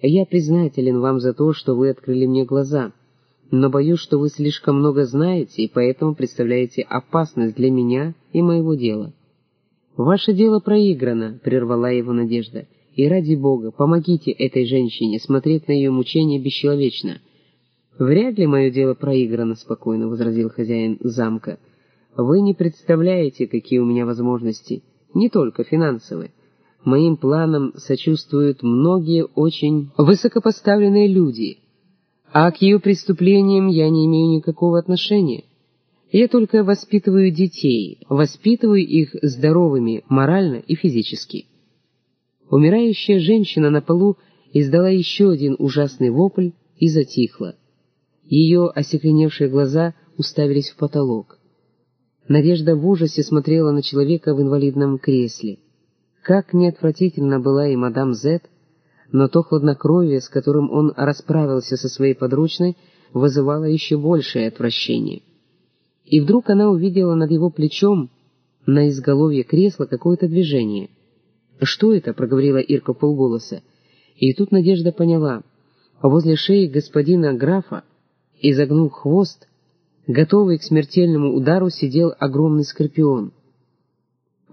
Я признателен вам за то, что вы открыли мне глаза, но боюсь, что вы слишком много знаете и поэтому представляете опасность для меня и моего дела». «Ваше дело проиграно», — прервала его Надежда. «И ради Бога, помогите этой женщине, смотреть на ее мучения бесчеловечно». «Вряд ли мое дело проиграно», — спокойно возразил хозяин замка. «Вы не представляете, какие у меня возможности, не только финансовые. Моим планам сочувствуют многие очень высокопоставленные люди, а к ее преступлениям я не имею никакого отношения. Я только воспитываю детей, воспитываю их здоровыми морально и физически». Умирающая женщина на полу издала еще один ужасный вопль и затихла. Ее осекленевшие глаза уставились в потолок. Надежда в ужасе смотрела на человека в инвалидном кресле. Как неотвратительно была и мадам Зет, но то хладнокровие, с которым он расправился со своей подручной, вызывало еще большее отвращение. И вдруг она увидела над его плечом на изголовье кресла какое-то движение. «Что это?» — проговорила Ирка полголоса. И тут Надежда поняла. Возле шеи господина графа Изогнув хвост, готовый к смертельному удару, сидел огромный скорпион.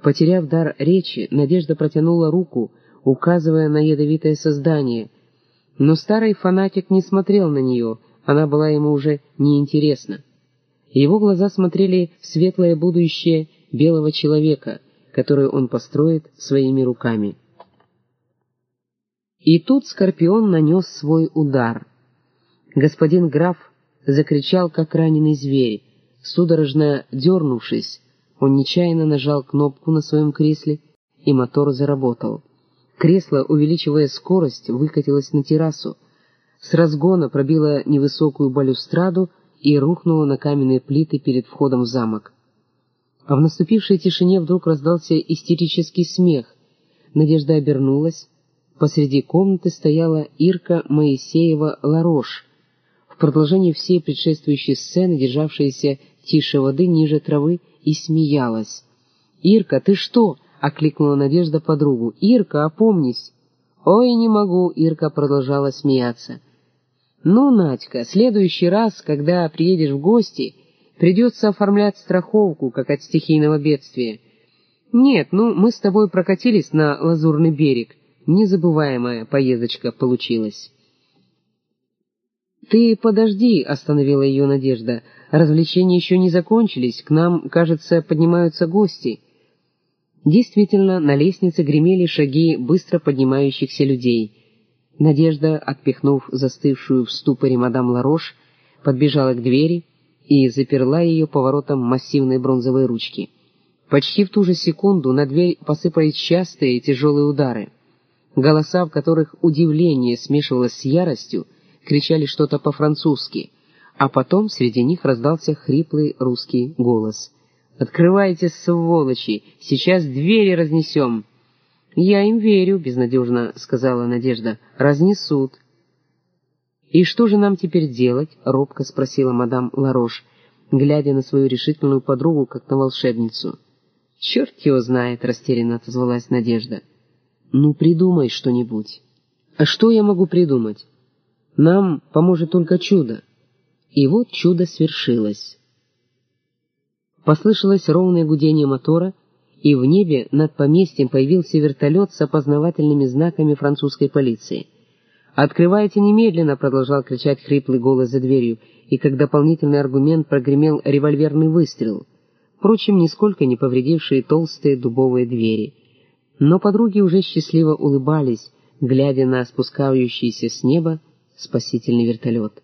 Потеряв дар речи, Надежда протянула руку, указывая на ядовитое создание, но старый фанатик не смотрел на нее, она была ему уже неинтересна. Его глаза смотрели в светлое будущее белого человека, которое он построит своими руками. И тут Скорпион нанес свой удар. Господин граф закричал, как раненый зверь. Судорожно дернувшись, он нечаянно нажал кнопку на своем кресле, и мотор заработал. Кресло, увеличивая скорость, выкатилось на террасу, с разгона пробило невысокую балюстраду и рухнуло на каменные плиты перед входом в замок. А в наступившей тишине вдруг раздался истерический смех. Надежда обернулась. Посреди комнаты стояла Ирка Моисеева Ларош, в продолжении всей предшествующей сцены, державшаяся тише воды ниже травы, и смеялась. «Ирка, ты что?» — окликнула Надежда подругу. «Ирка, опомнись!» «Ой, не могу!» — Ирка продолжала смеяться. «Ну, Надька, следующий раз, когда приедешь в гости, придется оформлять страховку, как от стихийного бедствия. Нет, ну, мы с тобой прокатились на Лазурный берег. Незабываемая поездочка получилась». «Ты подожди», — остановила ее Надежда. «Развлечения еще не закончились, к нам, кажется, поднимаются гости». Действительно, на лестнице гремели шаги быстро поднимающихся людей. Надежда, отпихнув застывшую в ступоре мадам Ларош, подбежала к двери и заперла ее поворотом массивной бронзовой ручки. Почти в ту же секунду на дверь посыпались частые тяжелые удары. Голоса, в которых удивление смешивалось с яростью, кричали что-то по-французски, а потом среди них раздался хриплый русский голос. «Открывайте, сволочи! Сейчас двери разнесем!» «Я им верю», — безнадежно сказала Надежда. «Разнесут». «И что же нам теперь делать?» — робко спросила мадам Ларош, глядя на свою решительную подругу, как на волшебницу. «Черт его знает», — растерянно отозвалась Надежда. «Ну, придумай что-нибудь». «А что я могу придумать?» Нам поможет только чудо. И вот чудо свершилось. Послышалось ровное гудение мотора, и в небе над поместьем появился вертолет с опознавательными знаками французской полиции. «Открывайте немедленно!» — продолжал кричать хриплый голос за дверью, и как дополнительный аргумент прогремел револьверный выстрел, впрочем, нисколько не повредившие толстые дубовые двери. Но подруги уже счастливо улыбались, глядя на спускающийся с неба спасительный вертолет.